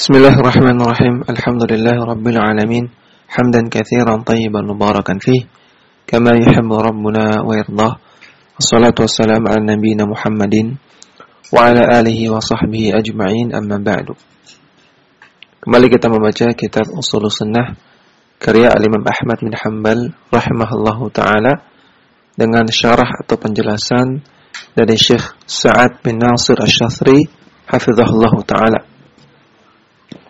بسم الله الرحمن الرحيم الحمد لله رب العالمين حمدا كثيرا طيبا مباركا فيه كما يحب ربنا ويرضاه الصلاة والسلام على نبينا محمد وعلى آله وصحبه أجمعين أما بعد Kembali kita membaca kitab Usul Sunnah karya Al-Imam Ahmad bin Hanbal rahimahullahu taala dengan syarah atau penjelasan dari Syekh Sa'ad bin Nasir Asy-Syathri hafizahullahu taala.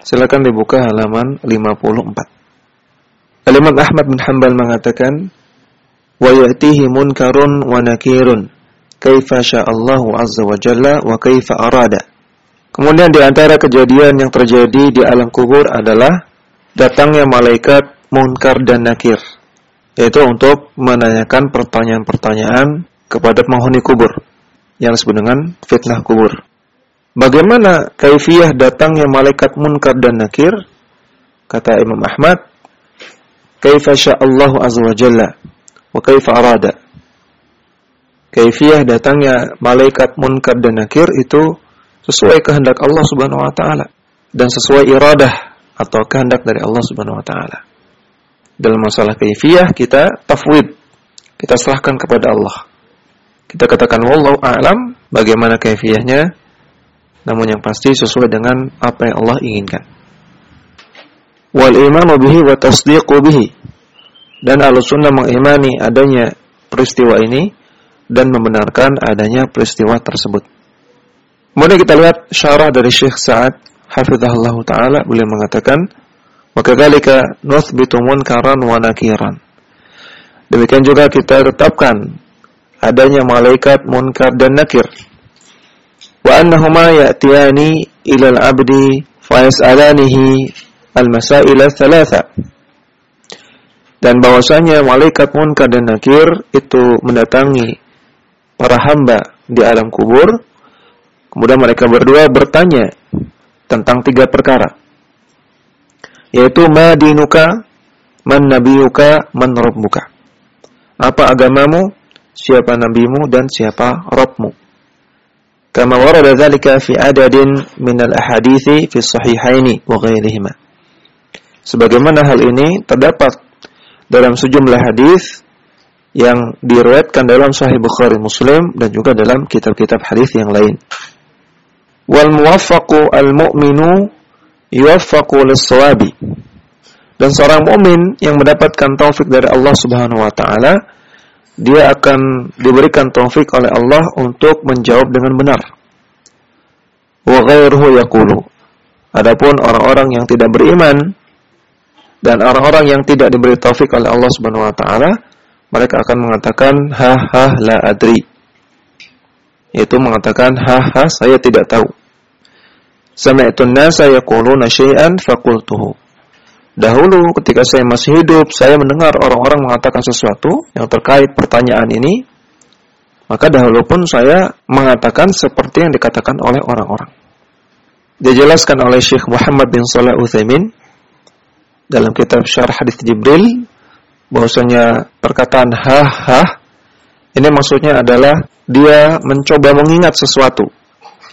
Silakan dibuka halaman 54. Al-Imam Ahmad bin Hanbal mengatakan wa ya'tihi munkarun wa nakirun kaifa sya'allahu azza wa jalla wa kaifa arada Kemudian di antara kejadian yang terjadi di alam kubur adalah datangnya malaikat munkar dan nakir, yaitu untuk menanyakan pertanyaan-pertanyaan kepada penghuni kubur yang disebut dengan fitnah kubur. Bagaimana kaifiyah datangnya malaikat munkar dan nakir? Kata Imam Ahmad, kaifa sya'allahu azza wa jalla wa kaifa arada. Kaifiyah datangnya malaikat munkar dan nakir itu sesuai kehendak Allah Subhanahu wa taala dan sesuai iradah atau kehendak dari Allah Subhanahu wa taala. Dalam masalah kaifiyah kita tafwid. Kita serahkan kepada Allah. Kita katakan wallahu a'lam bagaimana kaifiyahnya namun yang pasti sesuai dengan apa yang Allah inginkan. Wal imanu bihi wa tasdiqu bihi. Dan Ahlussunnah mengimani adanya peristiwa ini dan membenarkan adanya peristiwa tersebut. Kemudian kita lihat syarah dari Syekh Sa'ad hafizahullah taala beliau mengatakan wa kadzalika nuthbitu munkaran wa nakiran. Demikian juga kita tetapkan adanya malaikat munkar dan nakir. Wa annahuma ya'tiyani ila al-'abdi fa yas'alanihi al-masail thalatha. Dan bahwasanya malaikat munkar dan nakir itu mendatangi para hamba di alam kubur Kemudian mereka berdua bertanya tentang tiga perkara. Yaitu ma dinuka, man nabiyuka, man rabbuka. Apa agamamu, siapa nabimu dan siapa Rabbmu. Dzalika fi adadin min al-ahadithi fi sahihaini wa ghairihima. Sebagaimana hal ini terdapat dalam sejumlah hadis yang diriwayatkan dalam Sahih Bukhari Muslim dan juga dalam kitab-kitab hadis yang lain wal muwaffaqu al mu'minu yuwaffaqu lis-shawabi. Dan seorang mukmin yang mendapatkan taufik dari Allah Subhanahu wa taala, dia akan diberikan taufik oleh Allah untuk menjawab dengan benar. Wa ghairuhu yaqulu. Adapun orang-orang yang tidak beriman dan orang-orang yang tidak diberi taufik oleh Allah Subhanahu wa taala, mereka akan mengatakan ha ha la adri. Yaitu mengatakan ha ha saya tidak tahu. Sami'tu an-nasa yaquluna syai'an faqultuhu. Dahulu ketika saya masih hidup, saya mendengar orang-orang mengatakan sesuatu yang terkait pertanyaan ini, maka dahulu pun saya mengatakan seperti yang dikatakan oleh orang-orang. Dijelaskan oleh Syekh Muhammad bin Shalih Utsaimin dalam kitab Syarah Hadis Jibril bahwasanya perkataan ha ha ini maksudnya adalah dia mencoba mengingat sesuatu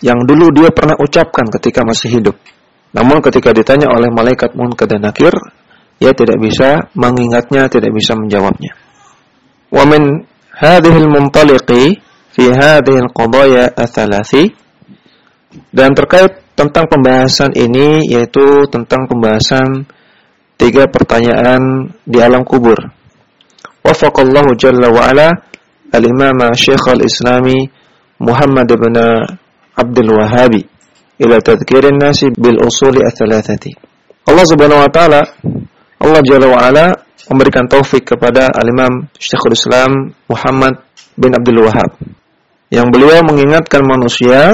yang dulu dia pernah ucapkan ketika masih hidup. Namun ketika ditanya oleh malaikat munkar dan nakir, ia tidak bisa mengingatnya, tidak bisa menjawabnya. Wa min hadhihi al-muntaliqi fi hadhihi al-qadaya ats-tsalathi dan terkait tentang pembahasan ini yaitu tentang pembahasan tiga pertanyaan di alam kubur. Wafaqallahu jalla wa ala al-imam Syekh al-Islami Muhammad bin Abdul Wahabi ila tadhkirin nasi bil usuli ats-tsalatsati. Allah Subhanahu wa taala Allah Jalla wa ala memberikan taufik kepada Al-Imam Syekhul Islam Muhammad bin Abdul Wahab yang beliau mengingatkan manusia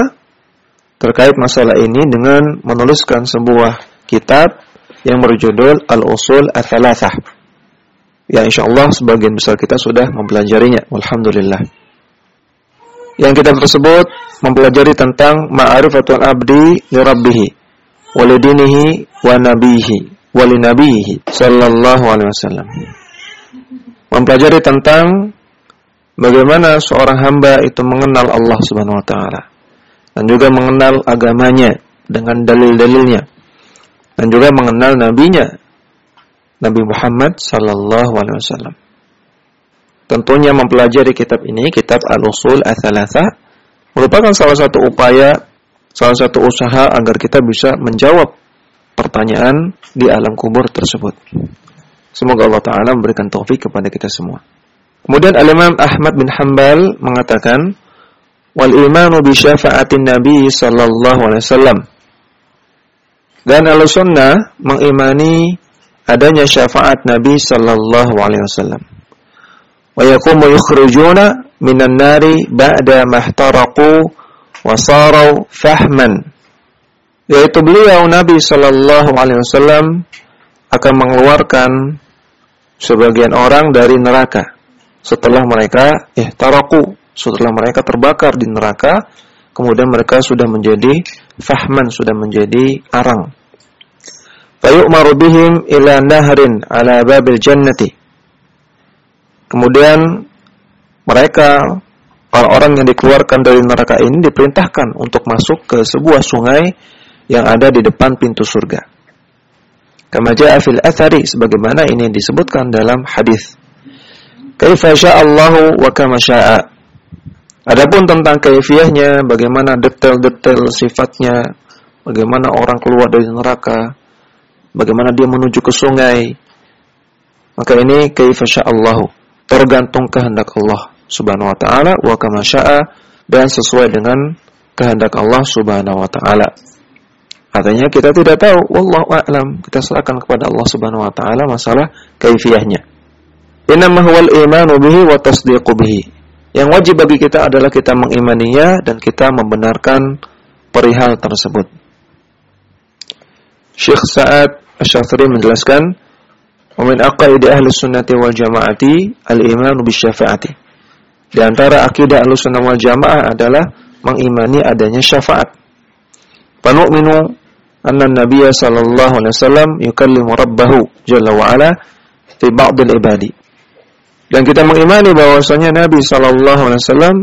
terkait masalah ini dengan menuliskan sebuah kitab yang berjudul Al-Usul Ats-Tsalatsah. Ya insyaallah sebagian besar kita sudah mempelajarinya. Alhamdulillah. Yang kitab tersebut mempelajari tentang ma'arifatul abdi li rabbih wa lidinihi wa nabihi wa li nabihi sallallahu alaihi wasallam. Mempelajari tentang bagaimana seorang hamba itu mengenal Allah Subhanahu wa taala dan juga mengenal agamanya dengan dalil-dalilnya dan juga mengenal nabinya Nabi Muhammad sallallahu alaihi wasallam. Tentunya mempelajari kitab ini, kitab Al-Usul Ats-Tsalatsah merupakan salah satu upaya, salah satu usaha agar kita bisa menjawab pertanyaan di alam kubur tersebut. Semoga Allah taala memberikan taufik kepada kita semua. Kemudian Al-Imam Ahmad bin Hanbal mengatakan wal imanu bi syafa'atin Nabi sallallahu alaihi wasallam. Dan mengimani adanya syafaat Nabi sallallahu alaihi wasallam. Wa yaqumu yukhrujuna minan nari ba'da mahtaraqu wa fahman. Yaitu beliau Nabi sallallahu alaihi wasallam akan mengeluarkan sebagian orang dari neraka. Setelah mereka eh taraku setelah mereka terbakar di neraka kemudian mereka sudah menjadi fahman sudah menjadi arang. Fayu'maru bihim ila nahrin ala babil jannati kemudian mereka orang-orang yang dikeluarkan dari neraka ini diperintahkan untuk masuk ke sebuah sungai yang ada di depan pintu surga. Kama ja'a fil athari sebagaimana ini disebutkan dalam hadis. Kaifa sya'allahu wa kama sya'a. Adapun tentang kaifiahnya, bagaimana detail-detail sifatnya, bagaimana orang keluar dari neraka, bagaimana dia menuju ke sungai, maka ini kaifa sya'allahu, tergantung kehendak Allah Subhanahu wa taala wa kama sya'a dan sesuai dengan kehendak Allah Subhanahu wa taala. Artinya kita tidak tahu, wallahu a'lam, kita serahkan kepada Allah Subhanahu wa taala masalah kaifiahnya. Innama huwal imanu bihi wa tasdiqu bihi. Yang wajib bagi kita adalah kita mengimaninya dan kita membenarkan perihal tersebut. Syekh Sa'ad Asy-Syafi'i menjelaskan, "Wa min aqaidi ahli sunnati wal jama'ati al-imanu bisyafa'ati." Di antara akidah Ahlussunnah wal Jamaah adalah mengimani adanya syafaat. Fanu'minu anna Nabiya sallallahu alaihi wasallam yukallimu rabbahu jalla wa ala fi ba'dil ibadi. Dan kita mengimani bahwasanya Nabi Shallallahu Alaihi Wasallam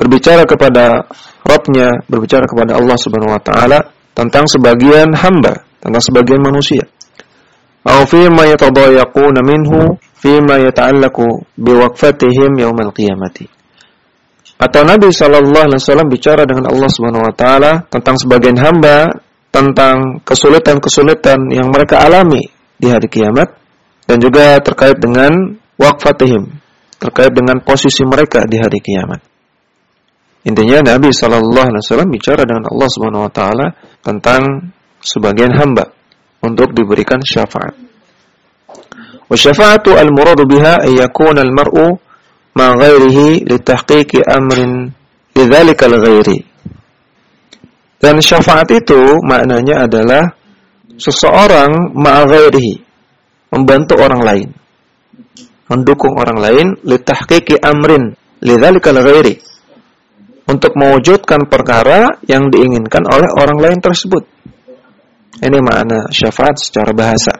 berbicara kepada Rabbnya, berbicara kepada Allah Subhanahu Wa Taala tentang sebagian hamba, tentang sebagian manusia. Atau fima yatadayaquna minhu fima yata'allaqu biwaqfatihim yaumal qiyamati. Atau Nabi Shallallahu Alaihi Wasallam bicara dengan Allah Subhanahu Wa Taala tentang sebagian hamba, tentang kesulitan-kesulitan yang mereka alami di hari kiamat, dan juga terkait dengan waqfatihim terkait dengan posisi mereka di hari kiamat. Intinya Nabi Shallallahu Alaihi Wasallam bicara dengan Allah Subhanahu Wa Taala tentang sebagian hamba untuk diberikan syafaat. Wasyafa'atu al-muradu biha ayyakun al-mar'u ma ghairihi litahqiqi amrin lidzalika al-ghairi. Dan syafaat itu maknanya adalah seseorang ma ghairihi membantu orang lain mendukung orang lain litahqiqi amrin lidzalikal ghairi untuk mewujudkan perkara yang diinginkan oleh orang lain tersebut. Ini makna syafaat secara bahasa.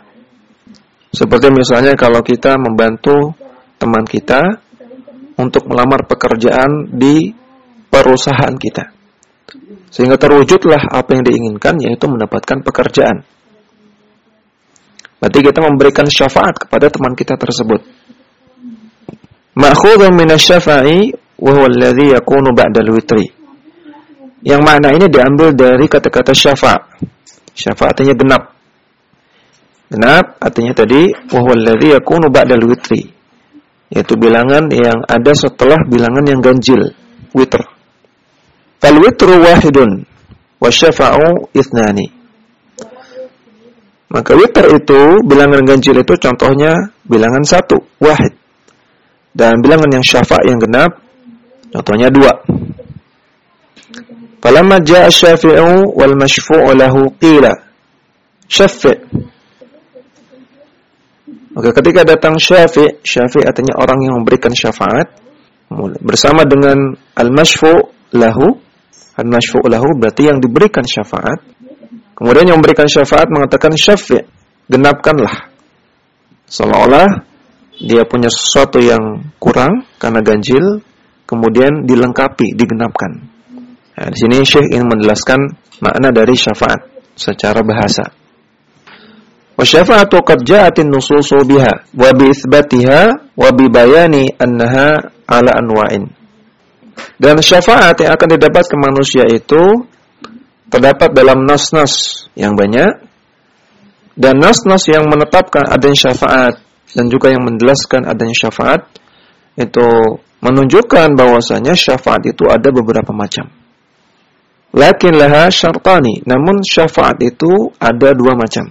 Seperti misalnya kalau kita membantu teman kita untuk melamar pekerjaan di perusahaan kita. Sehingga terwujudlah apa yang diinginkan yaitu mendapatkan pekerjaan. Berarti kita memberikan syafaat kepada teman kita tersebut ma'khudun min asy-syafa'i wa huwa alladhi yakunu ba'da al-witri. Yang makna ini diambil dari kata-kata syafa'. Syafa' artinya genap. Genap artinya tadi wa huwa alladhi yakunu ba'da al-witri. Yaitu bilangan yang ada setelah bilangan yang ganjil, witr. Fal witru wahidun wa syafa'u ithnani. Maka witr itu, bilangan ganjil itu contohnya bilangan satu, wahid. Dan bilangan yang syafa' yang genap contohnya dua. Falamma ja'a syafi'u wal mashfu'u lahu qila syafi' Oke, ketika datang syafi', syafi' artinya orang yang memberikan syafaat bersama dengan al-mashfu' lahu. Al-mashfu' lahu berarti yang diberikan syafaat. Kemudian yang memberikan syafaat mengatakan syafi', genapkanlah. Seolah-olah dia punya sesuatu yang kurang karena ganjil, kemudian dilengkapi, digenapkan. Nah, di sini Syekh ingin menjelaskan makna dari syafaat secara bahasa. Wasyafa'atu qad ja'atin nususu biha wa bi itsbatiha wa bi bayani annaha ala anwa'in. Dan syafaat yang akan didapatkan manusia itu terdapat dalam nas-nas yang banyak dan nas-nas yang menetapkan adanya syafaat dan juga yang menjelaskan adanya syafaat itu menunjukkan bahwasanya syafaat itu ada beberapa macam. Lakin laha syartani, namun syafaat itu ada dua macam.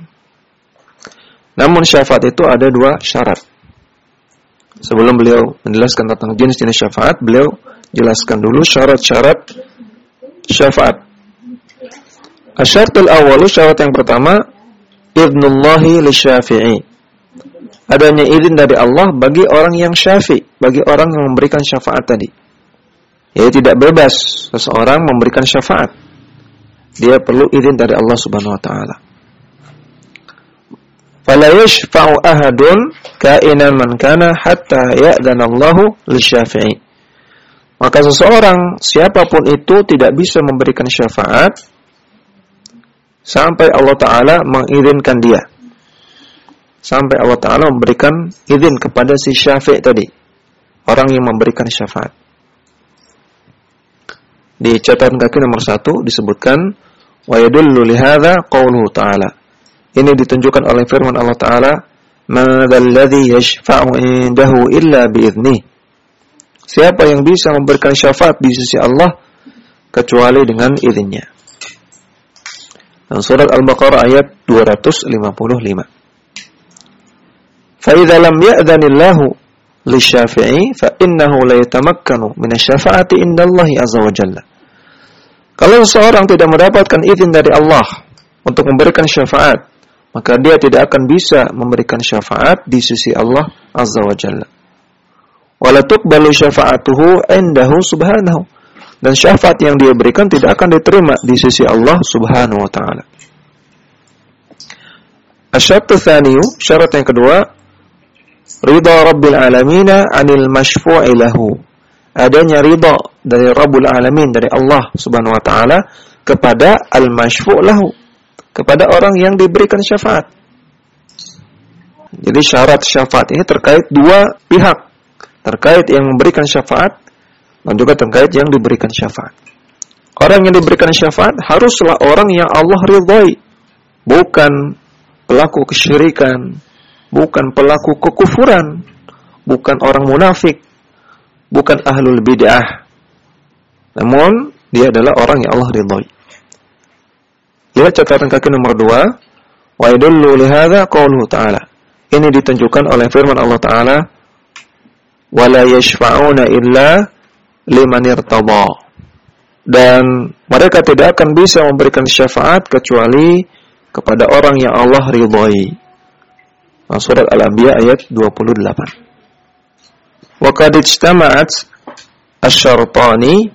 Namun syafaat itu ada dua syarat. Sebelum beliau menjelaskan tentang jenis-jenis syafaat, beliau jelaskan dulu syarat-syarat syafaat. Asyaratul awalu syarat yang pertama, idnullahi li syafi'i. Adanya izin dari Allah bagi orang yang syafi, bagi orang yang memberikan syafaat tadi. Ya tidak bebas seseorang memberikan syafaat. Dia perlu izin dari Allah Subhanahu wa taala fala yashfa'u ahadun kainan man kana hatta ya'dana Allahu lisyafi'i. Maka seseorang siapa pun itu tidak bisa memberikan syafaat sampai Allah taala mengizinkan dia. Sampai Allah taala memberikan izin kepada si syafi' tadi. Orang yang memberikan syafaat. Di catatan kaki nomor satu disebutkan wa yadullu lihadza qauluhu ta'ala ini ditunjukkan oleh firman Allah Ta'ala, Madalladhi yashfa'u indahu illa bi'idnih. Siapa yang bisa memberikan syafaat di sisi Allah kecuali dengan izinnya. Dan surat Al-Baqarah ayat 255. فَإِذَا لَمْ يَأْذَنِ اللَّهُ li fa innahu la yatamakkanu min asy-syafa'ati indallahi azza wa jalla. Kalau seorang tidak mendapatkan izin dari Allah untuk memberikan syafaat, maka dia tidak akan bisa memberikan syafaat di sisi Allah azza wa jalla. Wala tuqbalu syafa'atuhu indahu subhanahu. Dan syafaat yang dia berikan tidak akan diterima di sisi Allah subhanahu wa ta'ala. Asyartu thaniyu, syarat yang kedua, ridha rabbil alamin 'anil masyfu'i lahu. Adanya ridha dari Rabbul Alamin dari Allah Subhanahu wa taala kepada al-masyfu' lahu, kepada orang yang diberikan syafaat. Jadi syarat syafaat ini terkait dua pihak. Terkait yang memberikan syafaat dan juga terkait yang diberikan syafaat. Orang yang diberikan syafaat haruslah orang yang Allah ridhai. Bukan pelaku kesyirikan, bukan pelaku kekufuran, bukan orang munafik, bukan ahlul bid'ah. Namun dia adalah orang yang Allah ridhai. Lihat catatan kaki nomor dua. Wa yadullu lihada qawluhu ta'ala. Ini ditunjukkan oleh firman Allah Ta'ala. Wa la yashfa'una illa liman irtada. Dan mereka tidak akan bisa memberikan syafaat kecuali kepada orang yang Allah ridhai. Surat Al-Anbiya ayat 28. Wa qad ijtama'at asy-syartani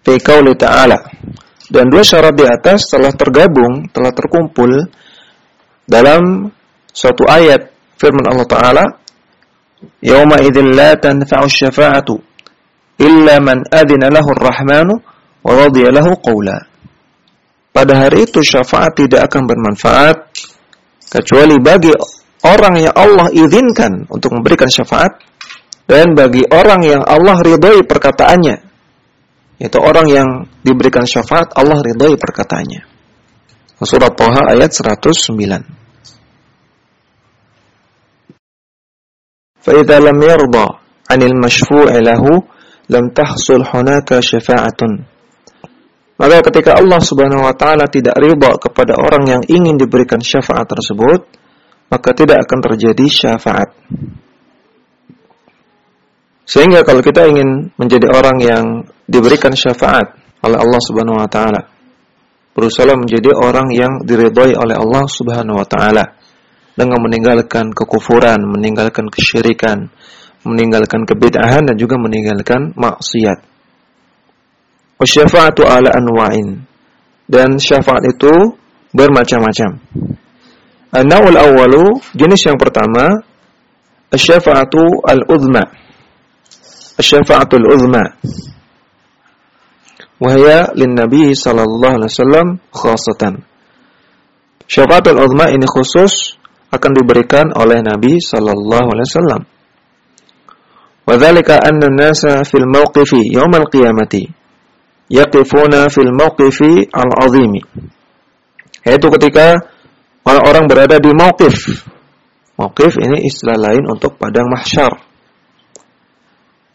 fi qouli ta'ala. Dan dua syarat di atas telah tergabung, telah terkumpul dalam suatu ayat firman Allah Ta'ala Yawma idzin la tanfa'u syafa'atu illa man adina lahu ar-rahmanu wa radiya lahu qawla. Pada hari itu syafaat tidak akan bermanfaat kecuali bagi orang yang Allah izinkan untuk memberikan syafaat dan bagi orang yang Allah ridhoi perkataannya itu orang yang diberikan syafaat Allah ridhoi perkataannya. Surat Toha ayat 109. فإذا لم يرضى عن المشفوع له لم تحصل هناك شفاعة maka ketika Allah Subhanahu wa taala tidak ridha kepada orang yang ingin diberikan syafaat tersebut maka tidak akan terjadi syafaat sehingga kalau kita ingin menjadi orang yang diberikan syafaat oleh Allah Subhanahu wa taala, berusaha menjadi orang yang diridhai oleh Allah Subhanahu wa taala dengan meninggalkan kekufuran, meninggalkan kesyirikan, meninggalkan kebid'ahan dan juga meninggalkan maksiat. Wasyafa'atu ala anwa'in. Dan syafaat itu bermacam-macam. An-naw'ul awwalu, jenis yang pertama, asy-syafa'atu al-udhma syafaatul uzma wahya lin nabi sallallahu alaihi wasallam khasatan syafaatul uzma ini khusus akan diberikan oleh Nabi sallallahu alaihi wasallam. An-nasa fil mawqifi yaumal qiyamati yaqifuna fil mawqifi al-azimi. Yaitu ketika orang-orang berada di mauqif. Mauqif ini istilah lain untuk padang mahsyar.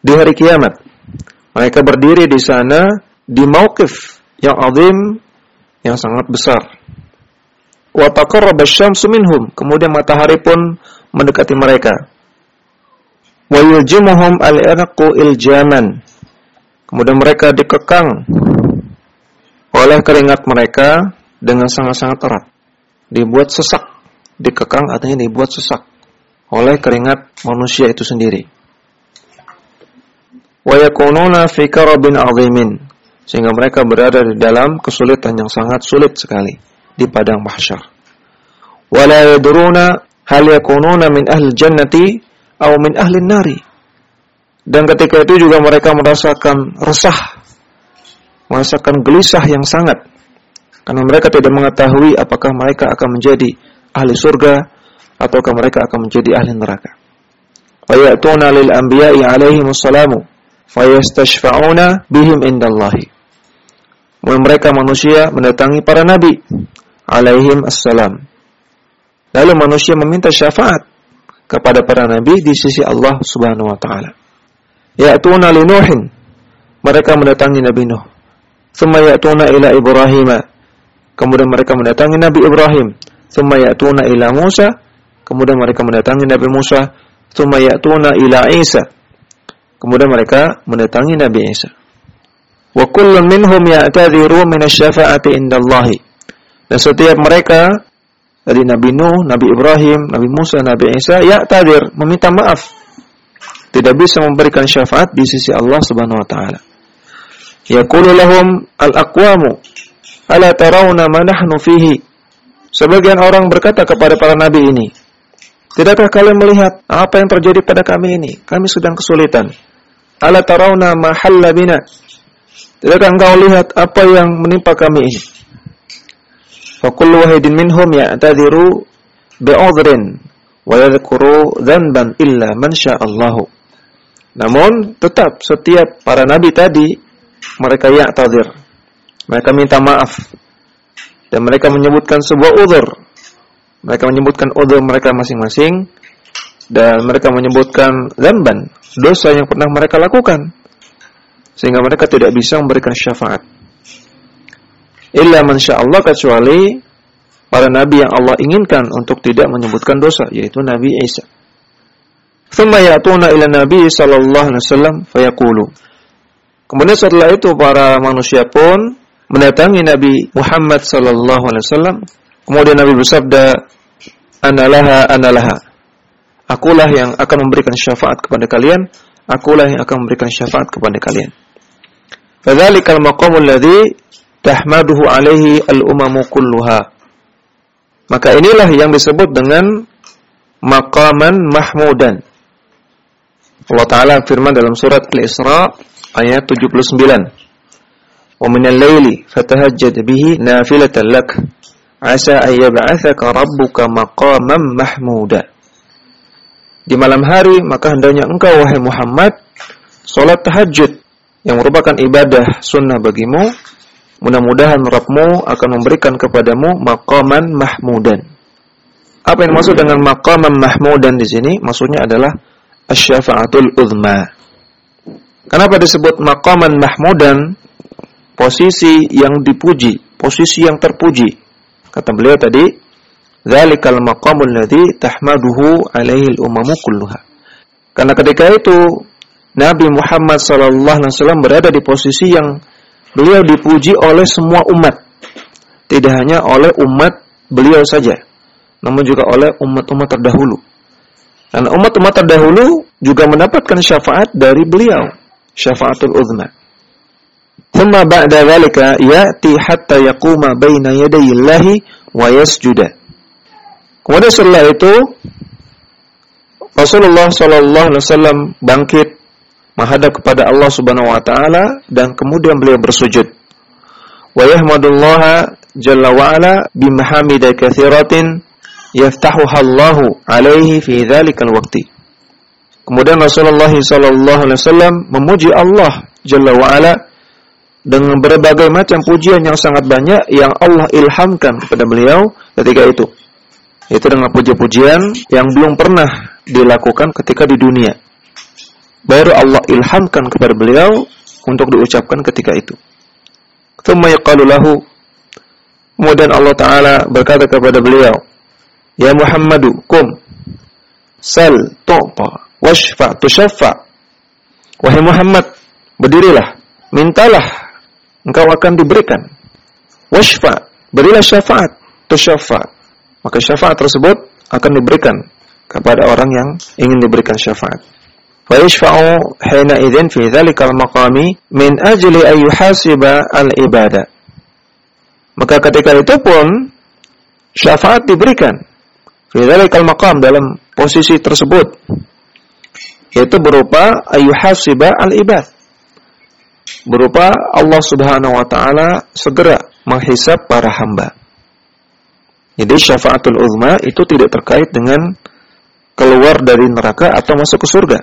Di hari kiamat. Mereka berdiri di sana di mauqif yang azim yang sangat besar. Wa taqarraba asy-syamsu minhum, kemudian matahari pun mendekati mereka. Wa al-irqu iljaman. Kemudian mereka dikekang oleh keringat mereka dengan sangat-sangat erat. Dibuat sesak. Dikekang artinya dibuat sesak oleh keringat manusia itu sendiri. Wa yakununa fi karabin sehingga mereka berada di dalam kesulitan yang sangat sulit sekali di padang mahsyar. Wala yadruna min ahli jannati atau min ahli nari. Dan ketika itu juga mereka merasakan resah, merasakan gelisah yang sangat karena mereka tidak mengetahui apakah mereka akan menjadi ahli surga ataukah mereka akan menjadi ahli neraka. Wa lil anbiya'i alaihi wassalamu fayastashfa'una bihim indallahi mereka manusia mendatangi para nabi alaihim assalam. Lalu manusia meminta syafaat kepada para nabi di sisi Allah Subhanahu wa taala. Ya'tuna li Nuhin. Mereka mendatangi Nabi Nuh. Thumma ya'tuna ila Ibrahim. Kemudian mereka mendatangi Nabi Ibrahim. Thumma ya'tuna ila Musa. Kemudian mereka mendatangi Nabi Musa. Thumma ya'tuna ila Isa. Kemudian mereka mendatangi Nabi Isa. Wa kullun minhum ya'tadhiru min asy-syafa'ati indallahi. Dan setiap mereka dari Nabi Nuh, Nabi Ibrahim, Nabi Musa, Nabi Isa ya'tadhir, meminta maaf. Tidak bisa memberikan syafaat di sisi Allah Subhanahu wa taala. Yaqulu lahum al-aqwamu ala tarawna ma nahnu fihi. Sebagian orang berkata kepada para nabi ini, Tidakkah kalian melihat apa yang terjadi pada kami ini? Kami sedang kesulitan. Ala tarawna ma bina. Tidakkah engkau lihat apa yang menimpa kami ini? Fakullu wahidin minhum ya'tadiru bi'udhrin wa yadhkuru dhanban illa man sya'allahu. Namun tetap setiap para nabi tadi mereka ya'tadir. Mereka minta maaf. Dan mereka menyebutkan sebuah udhur. Mereka menyebutkan udhur mereka masing-masing dan mereka menyebutkan dhanban, dosa yang pernah mereka lakukan sehingga mereka tidak bisa memberikan syafaat. Illa Allah kecuali para nabi yang Allah inginkan untuk tidak menyebutkan dosa yaitu Nabi Isa. Thumma ya'tuna ila Nabi sallallahu alaihi wasallam fayaqulu. Kemudian setelah itu para manusia pun mendatangi Nabi Muhammad sallallahu alaihi wasallam. Kemudian Nabi bersabda, "Analaha analaha." Akulah yang akan memberikan syafaat kepada kalian, akulah yang akan memberikan syafaat kepada kalian. Fadzalikal maqamul ladzi tahmaduhu alaihi al-umamu kulluha. Maka inilah yang disebut dengan maqaman mahmudan. Allah Ta'ala firman dalam surat Al-Isra ayat 79. Minal laili fatahajjad bihi nafilatan lak asa an yab'atsaka rabbuka maqaman mahmuda. Di malam hari maka hendaknya engkau wahai Muhammad salat tahajud yang merupakan ibadah sunnah bagimu, mudah-mudahan Rabbmu akan memberikan kepadamu maqaman mahmudan. Apa yang maksud dengan maqaman mahmudan di sini? Maksudnya adalah asyafa'atul uzma. Kenapa disebut maqaman mahmudan? Posisi yang dipuji, posisi yang terpuji. Kata beliau tadi, "Dzalikal maqamul ladzi tahmaduhu alaihi al-umamu kulluha." Karena ketika itu Nabi Muhammad SAW berada di posisi yang beliau dipuji oleh semua umat. Tidak hanya oleh umat beliau saja, namun juga oleh umat-umat terdahulu. Dan umat-umat terdahulu juga mendapatkan syafaat dari beliau, syafaatul uzma. Thumma ba'da dhalika ya'ti hatta yaquma baina yadayillahi wa yasjuda. Kemudian setelah itu Rasulullah sallallahu alaihi wasallam bangkit menghadap kepada Allah Subhanahu wa taala dan kemudian beliau bersujud. Wa yahmadullaha jalla wa ala bimahamida katsiratin yaftahuha Allahu alaihi fi dzalikal waqti. Kemudian Rasulullah sallallahu alaihi wasallam memuji Allah Jalla wa ala dengan berbagai macam pujian yang sangat banyak yang Allah ilhamkan kepada beliau ketika itu. Itu dengan puji-pujian yang belum pernah dilakukan ketika di dunia. Baru Allah ilhamkan kepada beliau untuk diucapkan ketika itu. Kemudian Allah Ta'ala berkata kepada beliau, Ya Muhammadu, kum, sal, tu'ta, washfa, tushaffa. Wahai Muhammad, berdirilah, mintalah, engkau akan diberikan. Washfa, berilah syafaat, tersyafaat. Maka syafaat tersebut akan diberikan kepada orang yang ingin diberikan syafaat. Wa yashfa'u hina idzin fi dzalikal maqami min ajli an yuhasiba al ibada. Maka ketika itu pun syafaat diberikan fi dzalikal maqam dalam posisi tersebut yaitu berupa ayuhasiba al ibad Berupa Allah Subhanahu wa taala segera menghisap para hamba. Jadi syafaatul uzma itu tidak terkait dengan keluar dari neraka atau masuk ke surga.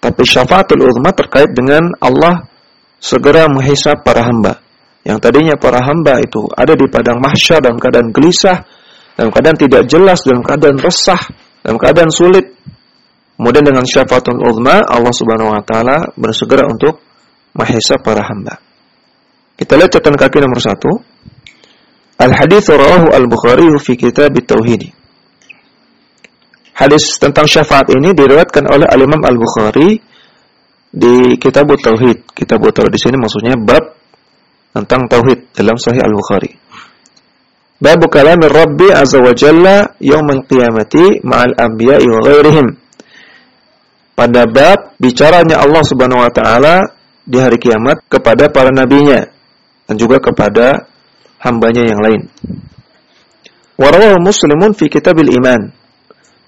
Tapi syafaatul uzma terkait dengan Allah segera menghisap para hamba yang tadinya para hamba itu ada di padang mahsyar dalam keadaan gelisah, dalam keadaan tidak jelas, dalam keadaan resah, dalam keadaan sulit. Kemudian dengan syafaatul uzma Allah Subhanahu wa taala bersegera untuk menghisab para hamba. Kita lihat catatan kaki nomor satu. Al-hadits rawahu Al-Bukhari fi kitab Tauhid. Hadis tentang syafaat ini diriwayatkan oleh Al-Imam Al-Bukhari di kitab Tauhid. Kitab Tauhid di sini maksudnya bab tentang tauhid dalam Sahih Al-Bukhari. Bab kalam Rabbi azza wa jalla yaumil qiyamati ma'al anbiya'i wa ghairihim. Pada bab bicaranya Allah Subhanahu wa taala di hari kiamat kepada para nabinya dan juga kepada hambanya yang lain. Warawahu Muslimun fi Kitabil Iman.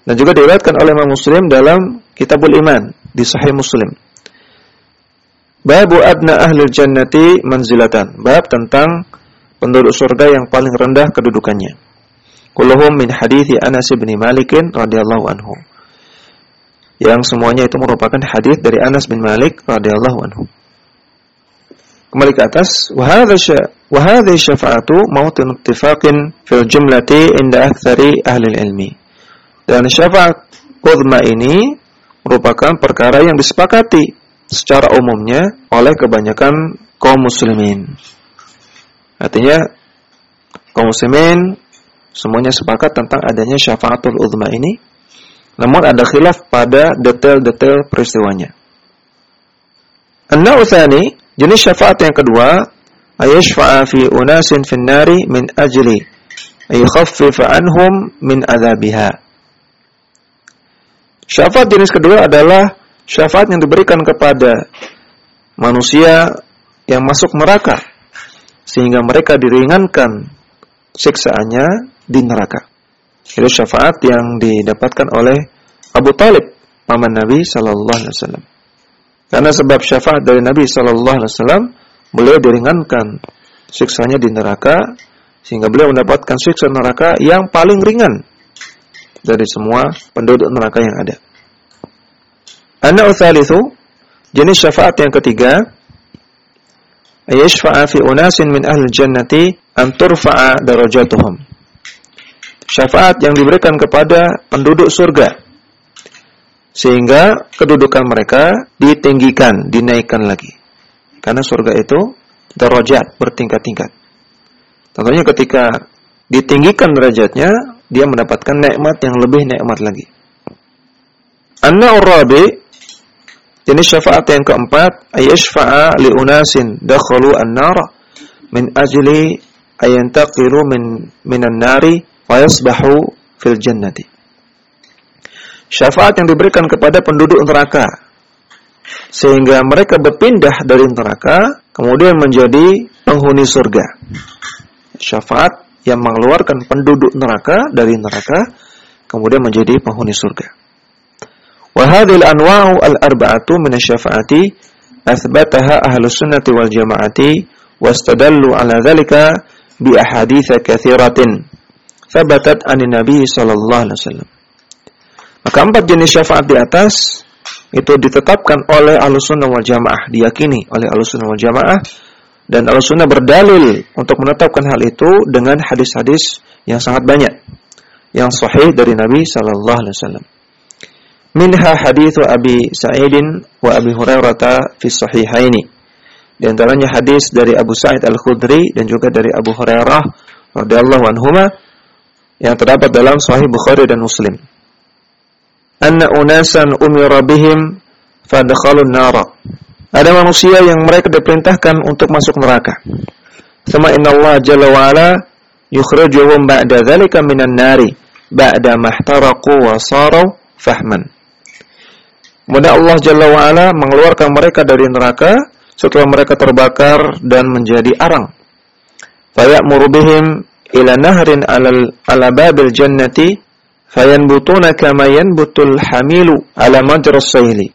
Dan juga diriwayatkan oleh Imam Muslim dalam Kitabul Iman di Sahih Muslim. Babu adna ahli jannati manzilatan. Bab tentang penduduk surga yang paling rendah kedudukannya. Kulluhum min hadithi Anas bin Malik radhiyallahu anhu. Yang semuanya itu merupakan hadis dari Anas bin Malik radhiyallahu anhu. Kembali ke atas, wa hadha syafa'atu mautun ittifaqin fil jumlati inda aktsari ahli ilmi. Dan syafaat uzma ini merupakan perkara yang disepakati secara umumnya oleh kebanyakan kaum muslimin. Artinya kaum muslimin semuanya sepakat tentang adanya syafaatul uzma ini. Namun ada khilaf pada detail-detail peristiwanya. An-na'u jenis syafaat yang kedua, ayashfa'a fi unasin fin nari min ajli ayukhaffifa anhum min adzabiha. Syafaat jenis kedua adalah syafaat yang diberikan kepada manusia yang masuk neraka sehingga mereka diringankan siksaannya di neraka. Itu syafaat yang didapatkan oleh Abu Talib, paman Nabi Sallallahu Alaihi Wasallam. Karena sebab syafaat dari Nabi Sallallahu Alaihi Wasallam, beliau diringankan siksanya di neraka, sehingga beliau mendapatkan siksa neraka yang paling ringan dari semua penduduk neraka yang ada. Anna uthalithu jenis syafaat yang ketiga ayashfa'a fi unasin min ahli jannati an turfa'a darajatuhum. Syafaat yang diberikan kepada penduduk surga sehingga kedudukan mereka ditinggikan, dinaikkan lagi. Karena surga itu darajat bertingkat-tingkat. Tentunya ketika ditinggikan derajatnya, dia mendapatkan nikmat yang lebih nikmat lagi. Anna urabi Jenis syafaat yang keempat, ayashfa'a li unasin dakhalu an-nar min ajli ayantaqilu min minan nari wa yasbahu fil jannati syafaat yang diberikan kepada penduduk neraka. Sehingga mereka berpindah dari neraka, kemudian menjadi penghuni surga. Syafaat yang mengeluarkan penduduk neraka dari neraka, kemudian menjadi penghuni surga. Wahadil anwa'u al-arba'atu minasyafaati athbataha ahlus sunnati wal jama'ati wastadallu ala dhalika bi ahaditha kathiratin. Thabatat anin nabi sallallahu alaihi wasallam. Maka empat jenis syafaat di atas itu ditetapkan oleh Ahlussunnah wal Jamaah, diyakini oleh Ahlussunnah wal Jamaah dan Ahlussunnah berdalil untuk menetapkan hal itu dengan hadis-hadis yang sangat banyak yang sahih dari Nabi sallallahu alaihi wasallam. Minha hadithu Abi Sa'idin wa Abi Hurairah fi sahihaini. Di antaranya hadis dari Abu Sa'id Al-Khudri dan juga dari Abu Hurairah radhiyallahu anhuma yang terdapat dalam Sahih Bukhari dan Muslim. Anna unasan umira bihim fadkhalun nara. Ada manusia yang mereka diperintahkan untuk masuk neraka. Sama inna Allah jalla wa ala yukhrijuhum ba'da dhalika minan nari ba'da mahtaraqu wa saru fahman. Kemudian Allah Jalla wa'ala mengeluarkan mereka dari neraka setelah mereka terbakar dan menjadi arang. Faya'muru bihim ila nahrin alal ala babil jannati fayanbutuna kama yanbutul hamilu ala majras sayli.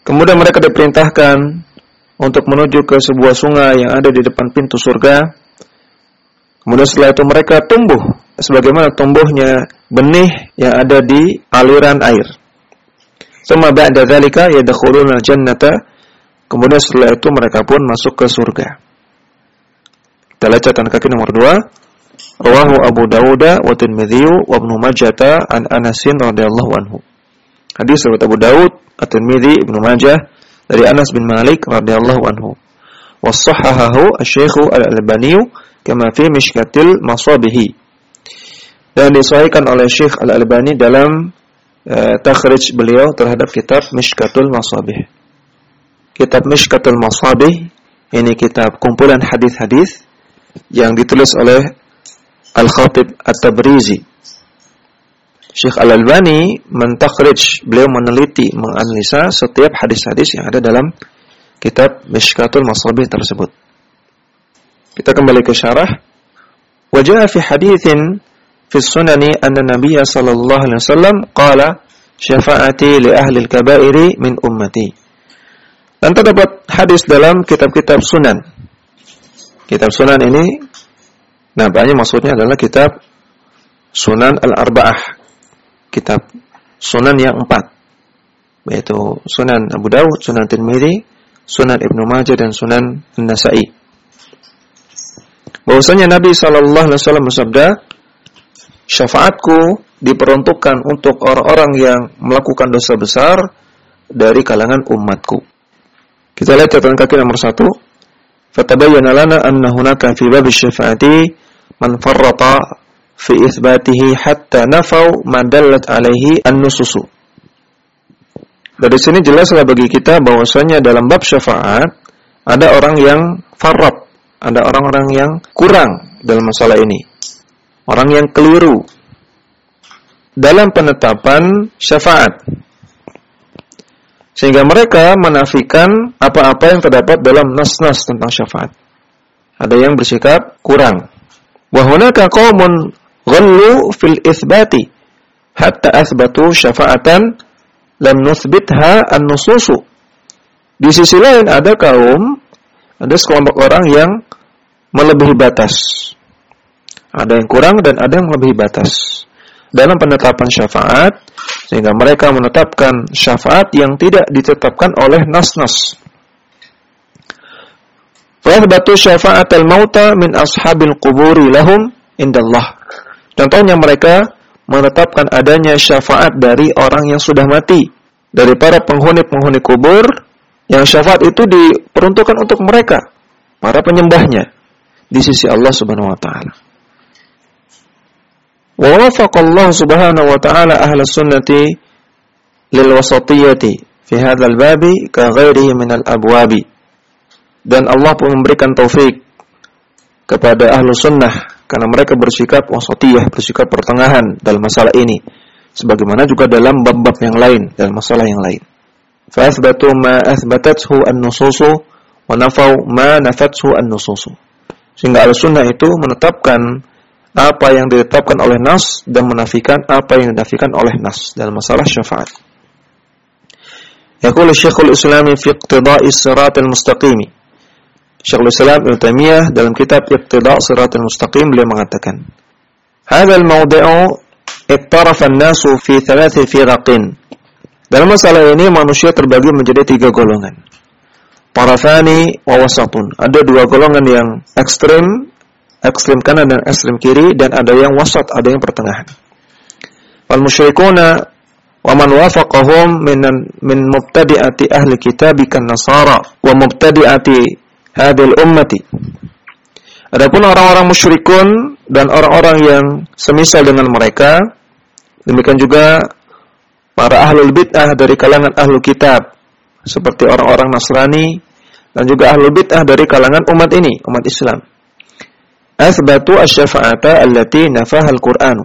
Kemudian mereka diperintahkan untuk menuju ke sebuah sungai yang ada di depan pintu surga. Kemudian setelah itu mereka tumbuh sebagaimana tumbuhnya benih yang ada di aliran air. Thumma ba'da dzalika yadkhuluna al-jannata. Kemudian setelah itu mereka pun masuk ke surga. Kita lihat catatan kaki nomor 2. Rawahu Abu Dawud wa Tirmidzi wa Ibnu Majah an Anas radhiyallahu anhu. Hadis riwayat Abu Dawud, At-Tirmidzi, Ibnu Majah dari Anas bin Malik radhiyallahu anhu. Wa sahahahu Asy-Syaikh Al-Albani kama fi Mishkatil Masabih. Dan disahihkan oleh Syekh Al-Albani dalam uh, takhrij beliau terhadap kitab Mishkatul Masabih. Kitab Mishkatul Masabih ini kitab kumpulan hadis-hadis yang ditulis oleh Al-Khatib At-Tabrizi. Syekh Al-Albani mentakhrij, beliau meneliti, menganalisa setiap hadis-hadis yang ada dalam kitab Mishkatul Masabih tersebut. Kita kembali ke syarah. Wajah fi hadithin fi sunani anna Nabiya sallallahu alaihi wasallam qala syafaati li ahli al-kabairi min ummati. Dan terdapat hadis dalam kitab-kitab sunan. Kitab sunan ini nah banyak maksudnya adalah kitab sunan al-arba'ah. Kitab sunan yang empat. Yaitu sunan Abu Dawud, sunan Tirmidzi, sunan Ibnu Majah, dan sunan An-Nasai. Bahwasanya Nabi SAW bersabda, syafaatku diperuntukkan untuk orang-orang yang melakukan dosa besar dari kalangan umatku. Kita lihat catatan kaki nomor satu. Fatabayyana lana anna hunaka fi bab syafaati man farrata fi itsbatihi hatta nafau ma dallat alaihi an-nususu. Dari sini jelaslah bagi kita bahwasanya dalam bab syafaat ada orang yang farrat, ada orang-orang yang kurang dalam masalah ini orang yang keliru dalam penetapan syafaat. Sehingga mereka menafikan apa-apa yang terdapat dalam nas-nas tentang syafaat. Ada yang bersikap kurang. Wa hunaka qaumun ghallu fil itsbati hatta athbatu syafa'atan lam nuthbitha an-nususu. Di sisi lain ada kaum ada sekelompok orang yang melebihi batas ada yang kurang dan ada yang lebih batas. Dalam penetapan syafaat, sehingga mereka menetapkan syafaat yang tidak ditetapkan oleh nas-nas. Fahbatu syafa'at al-mauta min ashabil quburi lahum indallah. Contohnya mereka menetapkan adanya syafaat dari orang yang sudah mati. Dari para penghuni-penghuni kubur, yang syafaat itu diperuntukkan untuk mereka, para penyembahnya, di sisi Allah subhanahu wa ta'ala. ووفق الله سبحانه وتعالى أهل السنة للوسطية في هذا الباب كغيره من الأبواب. Dan Allah pun memberikan taufik kepada ahlu sunnah karena mereka bersikap wasatiyah, bersikap pertengahan dalam masalah ini sebagaimana juga dalam bab-bab yang lain dalam masalah yang lain. Fa'athbatu ma athbatathu an-nususu wa nafau ma nafathu an-nususu. Sehingga ahlu sunnah itu menetapkan apa yang ditetapkan oleh nas dan menafikan apa yang dinafikan oleh nas dalam masalah syafaat. Yaqul Syekhul Islam fi iqtida'i siratal mustaqim. Syekhul Islam Ibnu Taimiyah dalam kitab Iqtida' Siratal Mustaqim beliau mengatakan, "Hadzal mawdi'u iqtarafa an-nasu fi thalathi firaqin." Dalam masalah ini manusia terbagi menjadi tiga golongan. Tarafani wa wasatun. Ada dua golongan yang ekstrem ekstrim kanan dan ekstrim kiri dan ada yang wasat, ada yang pertengahan. Wal musyrikuna wa man wafaqahum min min mubtadi'ati ahli kitabi kan nasara wa mubtadi'ati hadhil ummati. Adapun orang-orang musyrikun dan orang-orang yang semisal dengan mereka, demikian juga para ahlul bid'ah dari kalangan ahlul kitab, seperti orang-orang Nasrani dan juga ahlul bid'ah dari kalangan umat ini, umat Islam. Asbatu asy-syafa'ata allati nafaha al-Qur'an.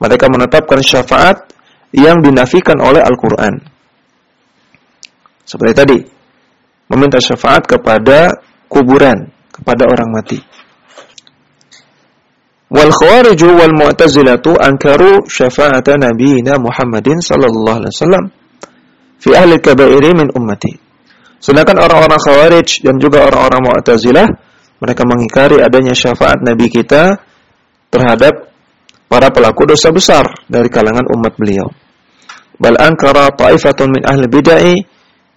Mereka menetapkan syafaat yang dinafikan oleh Al-Qur'an. Seperti tadi, meminta syafaat kepada kuburan, kepada orang mati. Wal khawarij wal mu'tazilatu ankaru syafa'ata nabiyina Muhammadin sallallahu alaihi wasallam fi ahli kabairi min ummati. Sedangkan orang-orang khawarij dan juga orang-orang mu'tazilah mereka mengingkari adanya syafaat nabi kita terhadap para pelaku dosa besar dari kalangan umat beliau. Bal ankara ta'ifatun min ahli bid'ah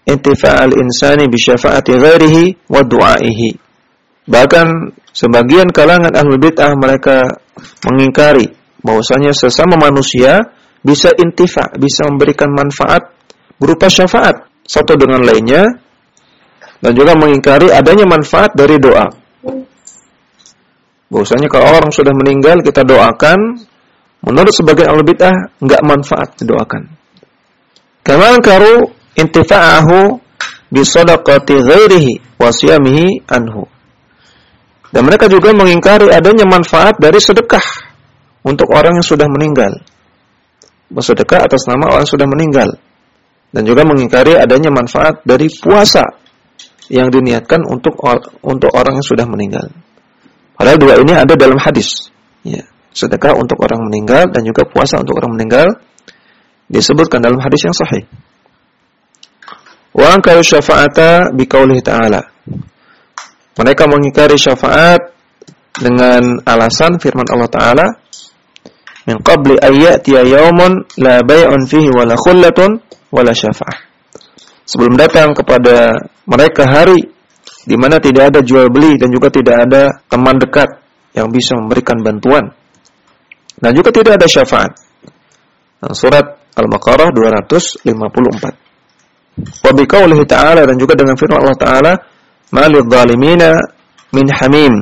intifa'al insani bi syafa'ati ghairihi wa du'aihi. Bahkan Sebagian kalangan ahli bid'ah mereka mengingkari bahwasanya sesama manusia bisa intifa, bisa memberikan manfaat berupa syafaat satu dengan lainnya dan juga mengingkari adanya manfaat dari doa. Bahwasanya kalau orang sudah meninggal kita doakan, menurut sebagian ahli bid'ah enggak manfaat didoakan. Kama karu intifa'ahu bi sadaqati ghairihi wa siyamihi anhu. Dan mereka juga mengingkari adanya manfaat dari sedekah untuk orang yang sudah meninggal. Bersedekah atas nama orang yang sudah meninggal. Dan juga mengingkari adanya manfaat dari puasa yang diniatkan untuk untuk orang yang sudah meninggal. Padahal dua ini ada dalam hadis. Ya, sedekah untuk orang meninggal dan juga puasa untuk orang meninggal disebutkan dalam hadis yang sahih. Wa ankaru syafa'ata biqaulihi ta'ala. Mereka mengingkari syafaat dengan alasan firman Allah Ta'ala min qabli ayyatiya yawmun la bay'un fihi wala khullatun wala syafa'ah. Sebelum datang kepada mereka hari di mana tidak ada jual beli dan juga tidak ada teman dekat yang bisa memberikan bantuan. Dan juga tidak ada syafaat. Surat Al-Baqarah 254. Wa biqaulihi ta'ala dan juga dengan firman Allah Ta'ala ma lidzalimina min hamim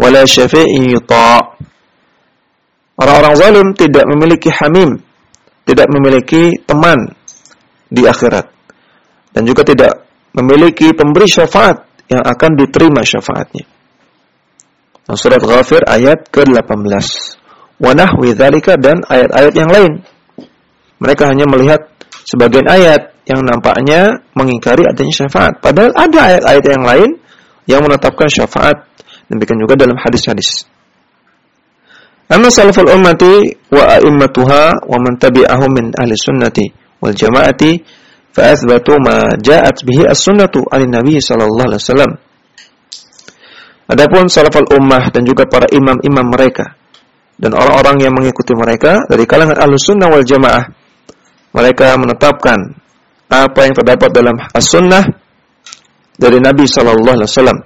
wala syafi'i yuta' Orang-orang zalim tidak memiliki hamim, tidak memiliki teman di akhirat. Dan juga tidak memiliki pemberi syafaat yang akan diterima syafaatnya. Surat Ghafir ayat ke-18. Wa nahwi dan ayat-ayat yang lain. Mereka hanya melihat sebagian ayat yang nampaknya mengingkari adanya syafaat. Padahal ada ayat-ayat yang lain yang menetapkan syafaat. Demikian juga dalam hadis-hadis. Amma salaful ummati wa a'immatuha wa man tabi'ahum min ahli sunnati wal jama'ati fa athbatu ma ja'at bihi as-sunnatu 'ala nabi sallallahu alaihi wasallam. Adapun salaful ummah dan juga para imam-imam mereka dan orang-orang yang mengikuti mereka dari kalangan ahli sunnah wal jamaah mereka menetapkan apa yang terdapat dalam as-sunnah dari Nabi sallallahu alaihi wasallam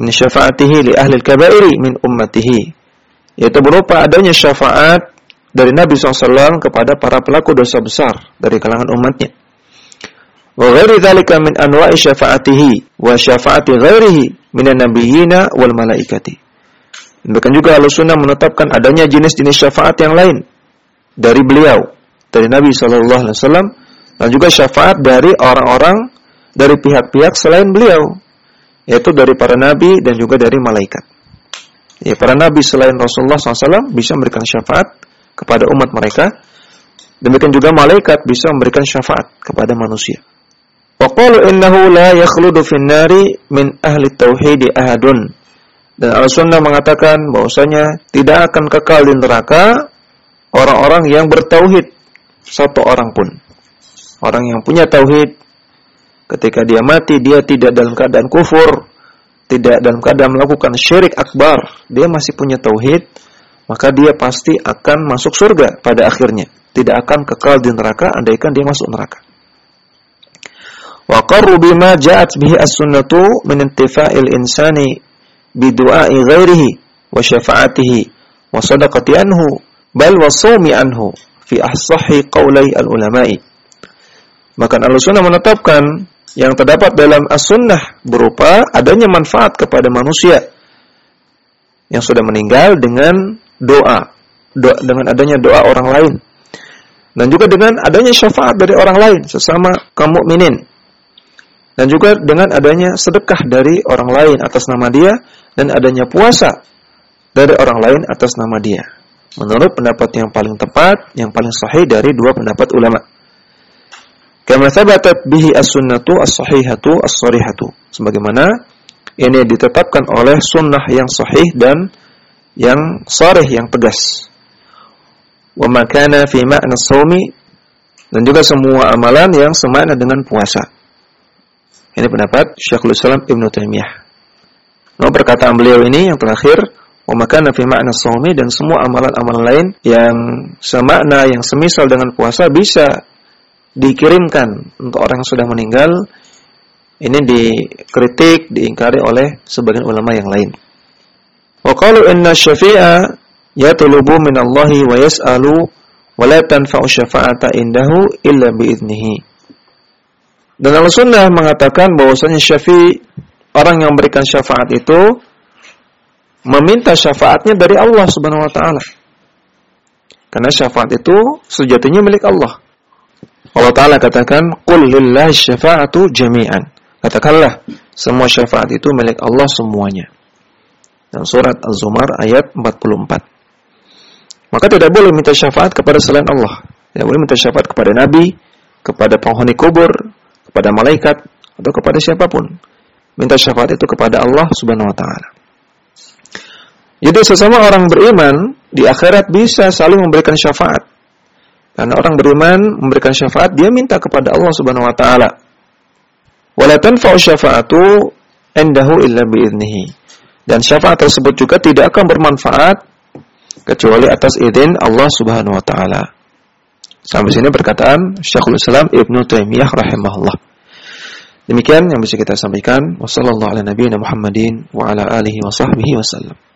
min syafaatihi li ahli al-kaba'iri min ummatihi yaitu berupa adanya syafaat dari Nabi SAW kepada para pelaku dosa besar dari kalangan umatnya. Wa ghairi dzalika min anwa'i syafaatihi wa syafaati ghairihi minan nabiyyina wal malaikati. Demikian juga Ahlussunnah menetapkan adanya jenis-jenis syafaat yang lain dari beliau, dari Nabi sallallahu alaihi wasallam dan juga syafaat dari orang-orang dari pihak-pihak selain beliau yaitu dari para nabi dan juga dari malaikat. Ya, para nabi selain Rasulullah SAW bisa memberikan syafaat kepada umat mereka. Demikian juga malaikat bisa memberikan syafaat kepada manusia. Wa qalu innahu la yakhludu fin nari min ahli tauhid ahadun. Dan Al-Sunnah mengatakan bahwasanya tidak akan kekal di neraka orang-orang yang bertauhid satu orang pun. Orang yang punya tauhid ketika dia mati dia tidak dalam keadaan kufur, tidak dalam keadaan melakukan syirik akbar, dia masih punya tauhid, maka dia pasti akan masuk surga pada akhirnya. Tidak akan kekal di neraka andaikan dia masuk neraka. Wa qarru bima ja'at bihi as-sunnatu min intifa'il insani bidu'a'i ghairihi wa syafa'atihi wa sadaqati anhu bal wa sawmi anhu fi ahsahi al-ulama'i. Maka al-sunnah menetapkan yang terdapat dalam as-sunnah berupa adanya manfaat kepada manusia yang sudah meninggal dengan doa, doa dengan adanya doa orang lain dan juga dengan adanya syafaat dari orang lain sesama kaum mukminin dan juga dengan adanya sedekah dari orang lain atas nama dia dan adanya puasa dari orang lain atas nama dia menurut pendapat yang paling tepat yang paling sahih dari dua pendapat ulama kama thabatat bihi as-sunnatu as-sahihatu as-sarihatu sebagaimana ini ditetapkan oleh sunnah yang sahih dan yang sharih yang tegas. Wa makana fi ma'na dan juga semua amalan yang semakna dengan puasa. Ini pendapat Syekhul Islam Ibn Taimiyah. Nah, perkataan beliau ini yang terakhir, wa makana fi ma'na shaumi dan semua amalan-amalan lain yang semakna yang semisal dengan puasa bisa dikirimkan untuk orang yang sudah meninggal. Ini dikritik, diingkari oleh sebagian ulama yang lain. Wa qalu inna syafi'a yatlubu min Allah wa yas'alu wa la tanfa'u syafa'ata indahu illa bi'idnihi. Dan Al-Sunnah mengatakan bahwasanya syafi' orang yang memberikan syafaat itu meminta syafaatnya dari Allah Subhanahu wa taala. Karena syafaat itu sejatinya milik Allah. Allah Ta'ala katakan, Qul lillahi syafa'atu jami'an. Katakanlah, semua syafaat itu milik Allah semuanya. Dalam surat Az-Zumar ayat 44. Maka tidak boleh minta syafaat kepada selain Allah. Tidak boleh minta syafaat kepada nabi, kepada penghuni kubur, kepada malaikat atau kepada siapa pun. Minta syafaat itu kepada Allah Subhanahu wa taala. Jadi sesama orang beriman di akhirat bisa saling memberikan syafaat. Karena orang beriman memberikan syafaat, dia minta kepada Allah Subhanahu wa taala. Wala tanfa'u syafa'atu indahu illa bi'idnihi. Dan syafaat tersebut juga tidak akan bermanfaat kecuali atas izin Allah Subhanahu wa taala. Sampai sini perkataan Syekhul Islam Ibnu Taimiyah rahimahullah. Demikian yang bisa kita sampaikan. Wassalamualaikum warahmatullahi wabarakatuh.